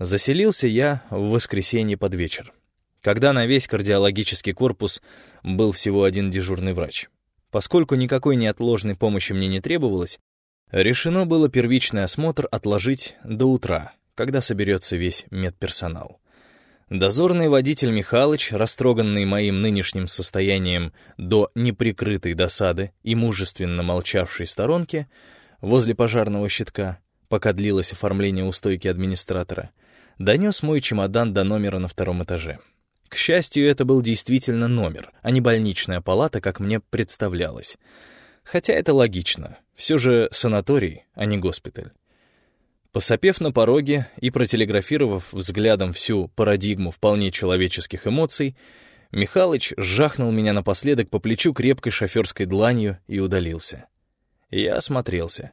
Заселился я в воскресенье под вечер, когда на весь кардиологический корпус был всего один дежурный врач. Поскольку никакой неотложной помощи мне не требовалось, решено было первичный осмотр отложить до утра, когда соберется весь медперсонал. Дозорный водитель Михалыч, растроганный моим нынешним состоянием до неприкрытой досады и мужественно молчавшей сторонки возле пожарного щитка, пока длилось оформление у стойки администратора, донес мой чемодан до номера на втором этаже. К счастью, это был действительно номер, а не больничная палата, как мне представлялось. Хотя это логично. Все же санаторий, а не госпиталь. Посопев на пороге и протелеграфировав взглядом всю парадигму вполне человеческих эмоций, Михалыч жахнул меня напоследок по плечу крепкой шоферской дланью и удалился. Я осмотрелся.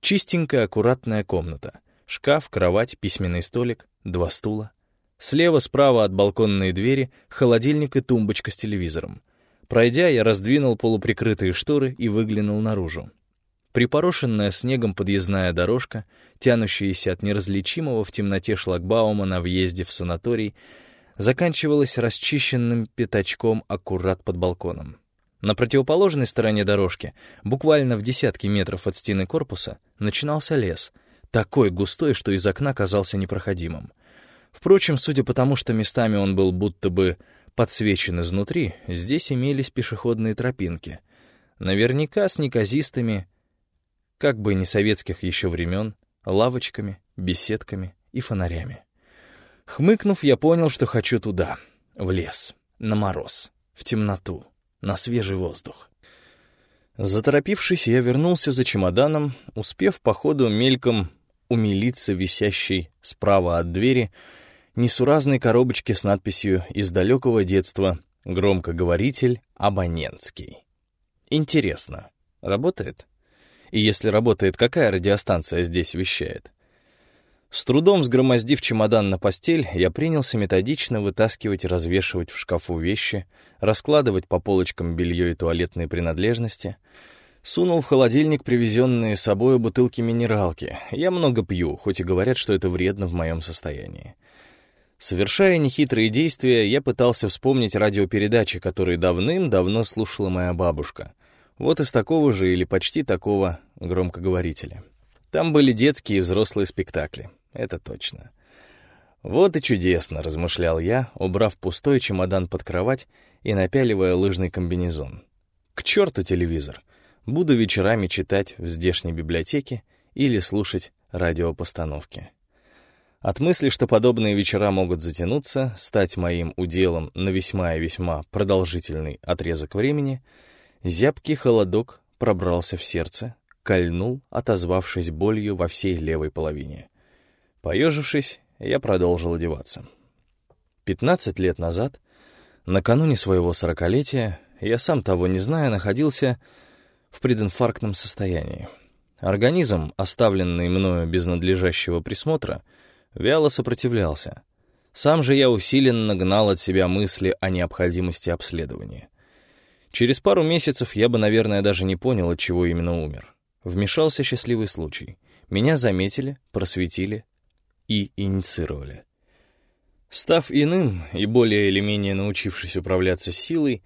Чистенькая, аккуратная комната. Шкаф, кровать, письменный столик, два стула. Слева, справа от балконной двери холодильник и тумбочка с телевизором. Пройдя, я раздвинул полуприкрытые шторы и выглянул наружу. Припорошенная снегом подъездная дорожка, тянущаяся от неразличимого в темноте шлагбаума на въезде в санаторий, заканчивалась расчищенным пятачком аккурат под балконом. На противоположной стороне дорожки, буквально в десятки метров от стены корпуса, начинался лес, такой густой, что из окна казался непроходимым. Впрочем, судя по тому, что местами он был будто бы подсвечен изнутри, здесь имелись пешеходные тропинки. Наверняка с неказистыми, как бы не советских еще времен, лавочками, беседками и фонарями. Хмыкнув, я понял, что хочу туда, в лес, на мороз, в темноту, на свежий воздух. Заторопившись, я вернулся за чемоданом, успев по ходу мельком умилиться висящей справа от двери несуразной коробочке с надписью «Из далекого детства. Громкоговоритель абонентский». Интересно, работает? И если работает, какая радиостанция здесь вещает? С трудом сгромоздив чемодан на постель, я принялся методично вытаскивать и развешивать в шкафу вещи, раскладывать по полочкам белье и туалетные принадлежности. Сунул в холодильник привезенные с собой бутылки минералки. Я много пью, хоть и говорят, что это вредно в моем состоянии. Совершая нехитрые действия, я пытался вспомнить радиопередачи, которые давным-давно слушала моя бабушка. Вот из такого же или почти такого громкоговорителя. Там были детские и взрослые спектакли. Это точно. Вот и чудесно, размышлял я, убрав пустой чемодан под кровать и напяливая лыжный комбинезон. К черту телевизор. Буду вечерами читать в здешней библиотеке или слушать радиопостановки. От мысли, что подобные вечера могут затянуться, стать моим уделом на весьма и весьма продолжительный отрезок времени, зябкий холодок пробрался в сердце, кольнул, отозвавшись болью во всей левой половине. Поежившись, я продолжил одеваться. Пятнадцать лет назад, накануне своего сорокалетия, я сам того не зная, находился в прединфарктном состоянии. Организм, оставленный мною без надлежащего присмотра, — вяло сопротивлялся. Сам же я усиленно гнал от себя мысли о необходимости обследования. Через пару месяцев я бы, наверное, даже не понял, от чего именно умер. Вмешался счастливый случай. Меня заметили, просветили и инициировали. Став иным и более или менее научившись управляться силой,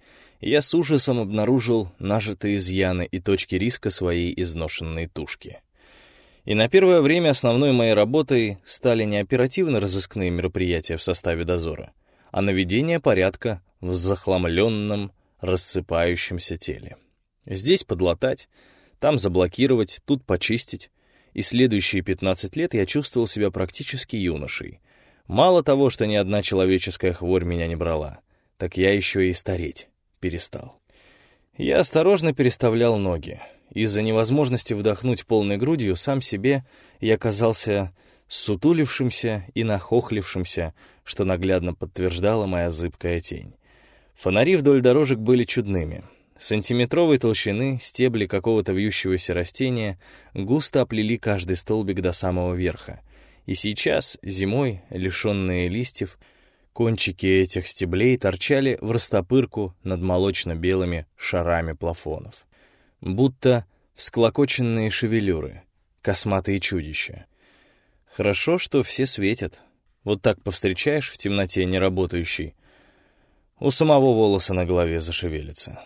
я с ужасом обнаружил нажитые изъяны и точки риска своей изношенной тушки. И на первое время основной моей работой стали не оперативно-розыскные мероприятия в составе дозора, а наведение порядка в захламленном, рассыпающемся теле. Здесь подлатать, там заблокировать, тут почистить. И следующие 15 лет я чувствовал себя практически юношей. Мало того, что ни одна человеческая хворь меня не брала, так я еще и стареть перестал. Я осторожно переставлял ноги, из-за невозможности вдохнуть полной грудью сам себе я казался сутулившимся и нахохлившимся, что наглядно подтверждала моя зыбкая тень. Фонари вдоль дорожек были чудными. Сантиметровой толщины стебли какого-то вьющегося растения густо оплели каждый столбик до самого верха. И сейчас, зимой, лишенные листьев, кончики этих стеблей торчали в растопырку над молочно-белыми шарами плафонов будто всклокоченные шевелюры, косматые чудища. Хорошо, что все светят. Вот так повстречаешь в темноте неработающий, у самого волоса на голове зашевелится.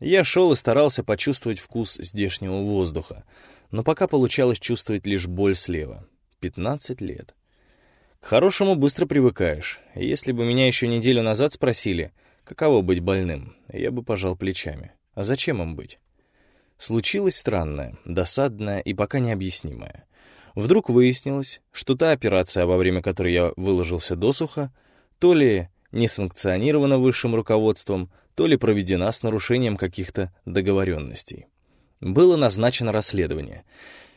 Я шел и старался почувствовать вкус здешнего воздуха, но пока получалось чувствовать лишь боль слева. 15 лет. К хорошему быстро привыкаешь. Если бы меня еще неделю назад спросили, каково быть больным, я бы пожал плечами. А зачем им быть? Случилось странное, досадное и пока необъяснимое. Вдруг выяснилось, что та операция, во время которой я выложился досуха, то ли не санкционирована высшим руководством, то ли проведена с нарушением каких-то договоренностей. Было назначено расследование,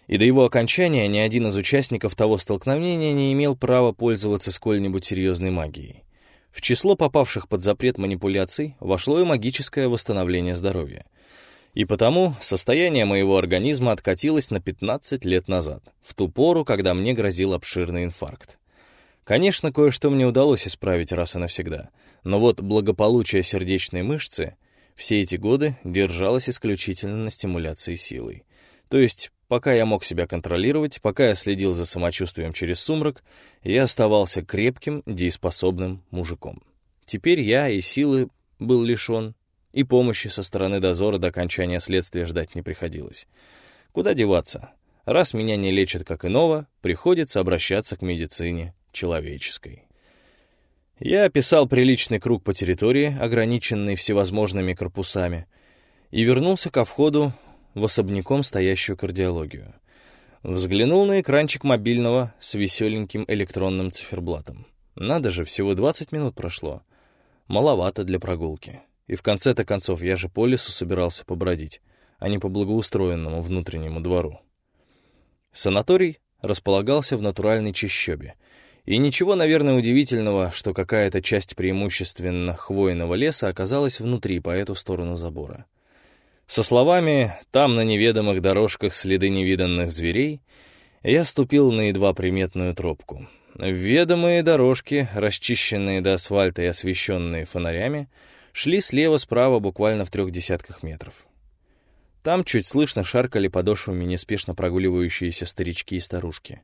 и до его окончания ни один из участников того столкновения не имел права пользоваться сколь-нибудь серьезной магией. В число попавших под запрет манипуляций вошло и магическое восстановление здоровья. И потому состояние моего организма откатилось на 15 лет назад, в ту пору, когда мне грозил обширный инфаркт. Конечно, кое-что мне удалось исправить раз и навсегда, но вот благополучие сердечной мышцы все эти годы держалось исключительно на стимуляции силой. То есть, пока я мог себя контролировать, пока я следил за самочувствием через сумрак, я оставался крепким, дееспособным мужиком. Теперь я и силы был лишен, и помощи со стороны дозора до окончания следствия ждать не приходилось. Куда деваться? Раз меня не лечат как иного, приходится обращаться к медицине человеческой. Я описал приличный круг по территории, ограниченный всевозможными корпусами, и вернулся ко входу в особняком стоящую кардиологию. Взглянул на экранчик мобильного с веселеньким электронным циферблатом. Надо же, всего 20 минут прошло. Маловато для прогулки. И в конце-то концов, я же по лесу собирался побродить, а не по благоустроенному внутреннему двору. Санаторий располагался в натуральной чащобе — и ничего, наверное, удивительного, что какая-то часть преимущественно хвойного леса оказалась внутри, по эту сторону забора. Со словами «там на неведомых дорожках следы невиданных зверей» я ступил на едва приметную тропку. Ведомые дорожки, расчищенные до асфальта и освещенные фонарями, шли слева-справа буквально в трех десятках метров. Там чуть слышно шаркали подошвами неспешно прогуливающиеся старички и старушки.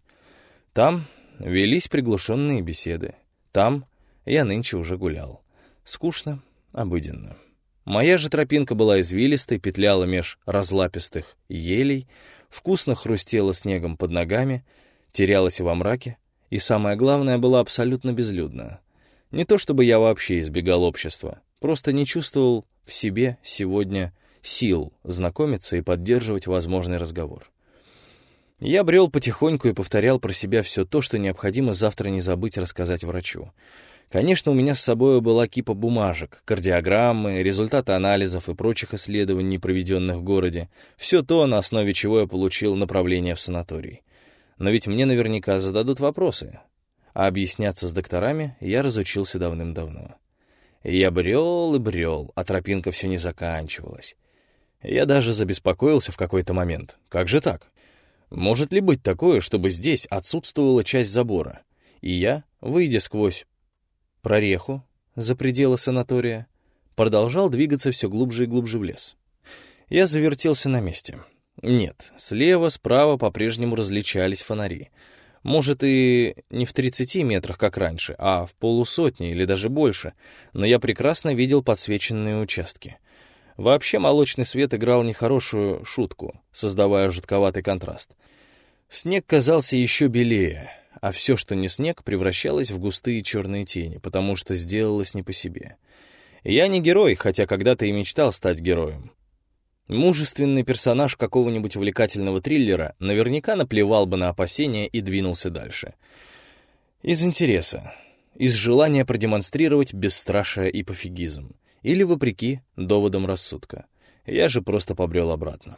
Там велись приглушенные беседы. Там я нынче уже гулял. Скучно, обыденно. Моя же тропинка была извилистой, петляла меж разлапистых елей, вкусно хрустела снегом под ногами, терялась во мраке, и самое главное, была абсолютно безлюдна. Не то чтобы я вообще избегал общества, просто не чувствовал в себе сегодня сил знакомиться и поддерживать возможный разговор. Я брел потихоньку и повторял про себя все то, что необходимо завтра не забыть рассказать врачу. Конечно, у меня с собой была кипа бумажек, кардиограммы, результаты анализов и прочих исследований, проведенных в городе. Все то, на основе чего я получил направление в санаторий. Но ведь мне наверняка зададут вопросы. А объясняться с докторами я разучился давным-давно. Я брел и брел, а тропинка все не заканчивалась. Я даже забеспокоился в какой-то момент. Как же так? Может ли быть такое, чтобы здесь отсутствовала часть забора, и я, выйдя сквозь прореху за пределы санатория, продолжал двигаться все глубже и глубже в лес. Я завертелся на месте. Нет, слева, справа по-прежнему различались фонари. Может, и не в 30 метрах, как раньше, а в полусотни или даже больше, но я прекрасно видел подсвеченные участки — Вообще молочный свет играл нехорошую шутку, создавая жутковатый контраст. Снег казался еще белее, а все, что не снег, превращалось в густые черные тени, потому что сделалось не по себе. Я не герой, хотя когда-то и мечтал стать героем. Мужественный персонаж какого-нибудь увлекательного триллера наверняка наплевал бы на опасения и двинулся дальше. Из интереса, из желания продемонстрировать бесстрашие и пофигизм или вопреки доводам рассудка. Я же просто побрел обратно.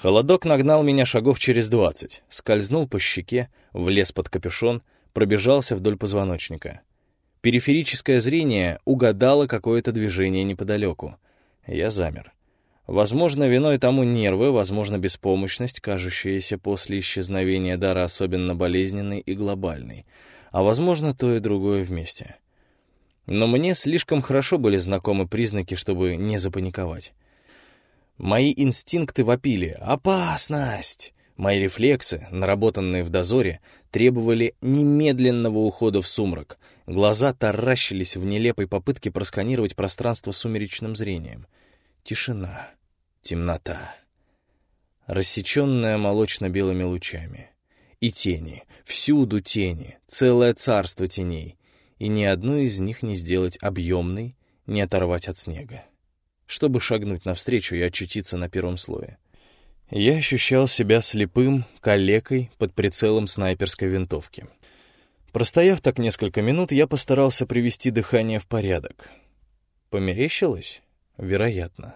Холодок нагнал меня шагов через двадцать, скользнул по щеке, влез под капюшон, пробежался вдоль позвоночника. Периферическое зрение угадало какое-то движение неподалеку. Я замер. Возможно, виной тому нервы, возможно, беспомощность, кажущаяся после исчезновения дара особенно болезненной и глобальной, а возможно, то и другое вместе — но мне слишком хорошо были знакомы признаки, чтобы не запаниковать. Мои инстинкты вопили «Опасность!». Мои рефлексы, наработанные в дозоре, требовали немедленного ухода в сумрак. Глаза таращились в нелепой попытке просканировать пространство сумеречным зрением. Тишина, темнота, рассеченная молочно-белыми лучами. И тени, всюду тени, целое царство теней, и ни одну из них не сделать объемной, не оторвать от снега, чтобы шагнуть навстречу и очутиться на первом слое. Я ощущал себя слепым, калекой под прицелом снайперской винтовки. Простояв так несколько минут, я постарался привести дыхание в порядок. Померещилось? Вероятно.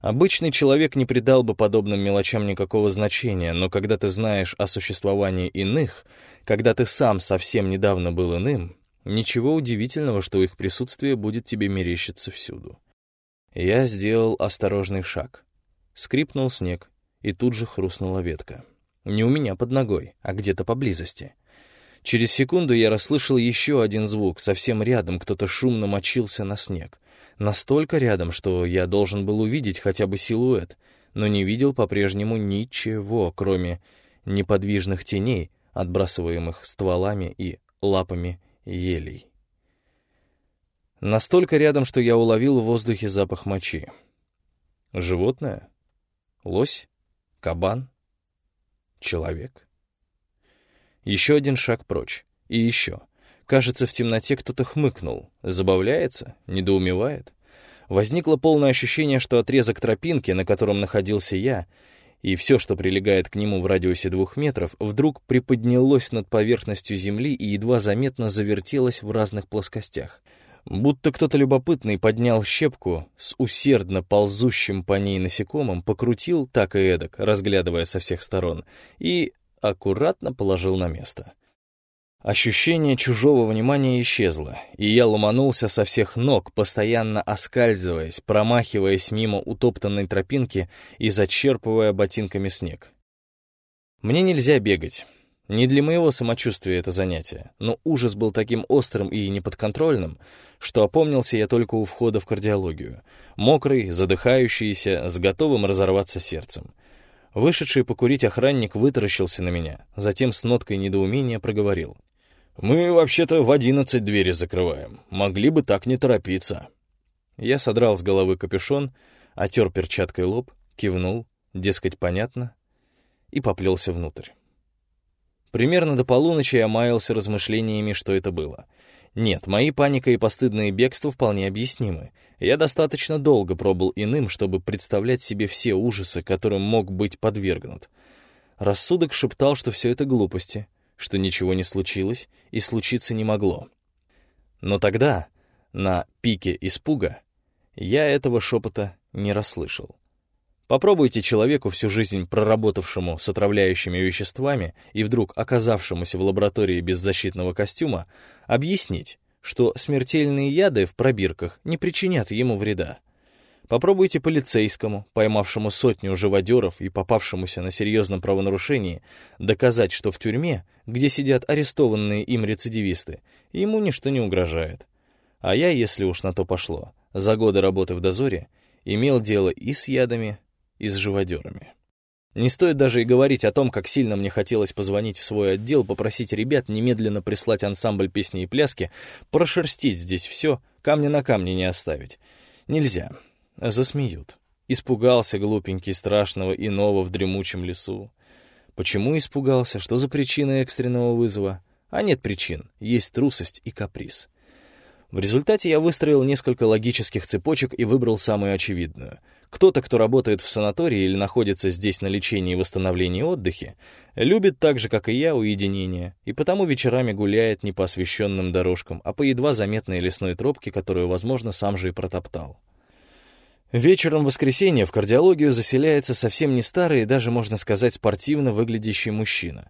Обычный человек не придал бы подобным мелочам никакого значения, но когда ты знаешь о существовании иных, когда ты сам совсем недавно был иным, ничего удивительного, что их присутствие будет тебе мерещиться всюду. Я сделал осторожный шаг. Скрипнул снег, и тут же хрустнула ветка. Не у меня под ногой, а где-то поблизости. Через секунду я расслышал еще один звук, совсем рядом кто-то шумно мочился на снег. Настолько рядом, что я должен был увидеть хотя бы силуэт, но не видел по-прежнему ничего, кроме неподвижных теней, отбрасываемых стволами и лапами елей. Настолько рядом, что я уловил в воздухе запах мочи. Животное? Лось? Кабан? Человек? Еще один шаг прочь. И еще. Кажется, в темноте кто-то хмыкнул. Забавляется? Недоумевает? Возникло полное ощущение, что отрезок тропинки, на котором находился я, и все, что прилегает к нему в радиусе двух метров, вдруг приподнялось над поверхностью земли и едва заметно завертелось в разных плоскостях. Будто кто-то любопытный поднял щепку с усердно ползущим по ней насекомым, покрутил так и эдак, разглядывая со всех сторон, и аккуратно положил на место. Ощущение чужого внимания исчезло, и я ломанулся со всех ног, постоянно оскальзываясь, промахиваясь мимо утоптанной тропинки и зачерпывая ботинками снег. Мне нельзя бегать. Не для моего самочувствия это занятие, но ужас был таким острым и неподконтрольным, что опомнился я только у входа в кардиологию. Мокрый, задыхающийся, с готовым разорваться сердцем. Вышедший покурить охранник вытаращился на меня, затем с ноткой недоумения проговорил — «Мы вообще-то в одиннадцать двери закрываем. Могли бы так не торопиться». Я содрал с головы капюшон, отер перчаткой лоб, кивнул, дескать, понятно, и поплелся внутрь. Примерно до полуночи я маялся размышлениями, что это было. Нет, мои паника и постыдное бегство вполне объяснимы. Я достаточно долго пробыл иным, чтобы представлять себе все ужасы, которым мог быть подвергнут. Рассудок шептал, что все это глупости — что ничего не случилось и случиться не могло. Но тогда, на пике испуга, я этого шепота не расслышал. Попробуйте человеку, всю жизнь проработавшему с отравляющими веществами и вдруг оказавшемуся в лаборатории без защитного костюма, объяснить, что смертельные яды в пробирках не причинят ему вреда. Попробуйте полицейскому, поймавшему сотню живодеров и попавшемуся на серьезном правонарушении, доказать, что в тюрьме, где сидят арестованные им рецидивисты, ему ничто не угрожает. А я, если уж на то пошло, за годы работы в дозоре имел дело и с ядами, и с живодерами. Не стоит даже и говорить о том, как сильно мне хотелось позвонить в свой отдел, попросить ребят немедленно прислать ансамбль песни и пляски, прошерстить здесь все, камня на камне не оставить. Нельзя. Засмеют. Испугался глупенький страшного иного в дремучем лесу. Почему испугался? Что за причина экстренного вызова? А нет причин, есть трусость и каприз. В результате я выстроил несколько логических цепочек и выбрал самую очевидную. Кто-то, кто работает в санатории или находится здесь на лечении и восстановлении отдыхе, любит так же, как и я, уединение, и потому вечерами гуляет не по освещенным дорожкам, а по едва заметной лесной тропке, которую, возможно, сам же и протоптал. Вечером воскресенья в кардиологию заселяется совсем не старый и даже, можно сказать, спортивно выглядящий мужчина.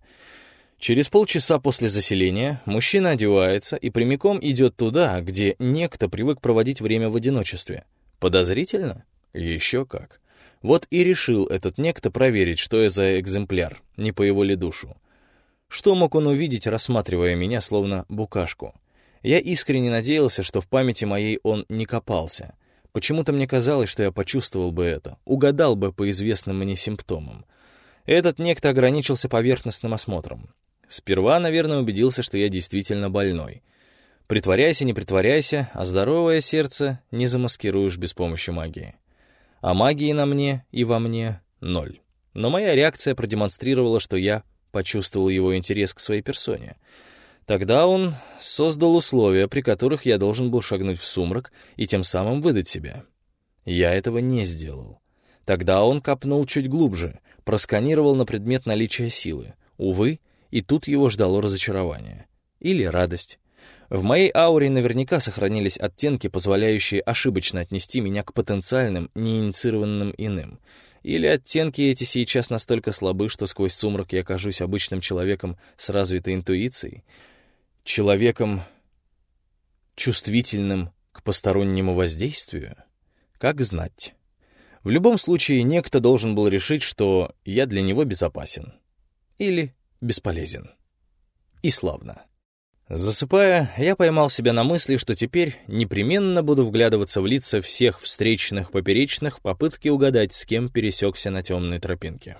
Через полчаса после заселения мужчина одевается и прямиком идет туда, где некто привык проводить время в одиночестве. Подозрительно? Еще как. Вот и решил этот некто проверить, что я за экземпляр, не по его ли душу. Что мог он увидеть, рассматривая меня словно букашку? Я искренне надеялся, что в памяти моей он не копался — Почему-то мне казалось, что я почувствовал бы это, угадал бы по известным мне симптомам. Этот некто ограничился поверхностным осмотром. Сперва, наверное, убедился, что я действительно больной. Притворяйся, не притворяйся, а здоровое сердце не замаскируешь без помощи магии. А магии на мне и во мне — ноль. Но моя реакция продемонстрировала, что я почувствовал его интерес к своей персоне. Тогда он создал условия, при которых я должен был шагнуть в сумрак и тем самым выдать себя. Я этого не сделал. Тогда он копнул чуть глубже, просканировал на предмет наличия силы. Увы, и тут его ждало разочарование. Или радость. В моей ауре наверняка сохранились оттенки, позволяющие ошибочно отнести меня к потенциальным, неинициированным иным. Или оттенки эти сейчас настолько слабы, что сквозь сумрак я окажусь обычным человеком с развитой интуицией. Человеком чувствительным к постороннему воздействию? Как знать. В любом случае, некто должен был решить, что я для него безопасен. Или бесполезен. И славно. Засыпая, я поймал себя на мысли, что теперь непременно буду вглядываться в лица всех встречных поперечных в попытке угадать, с кем пересекся на темной тропинке.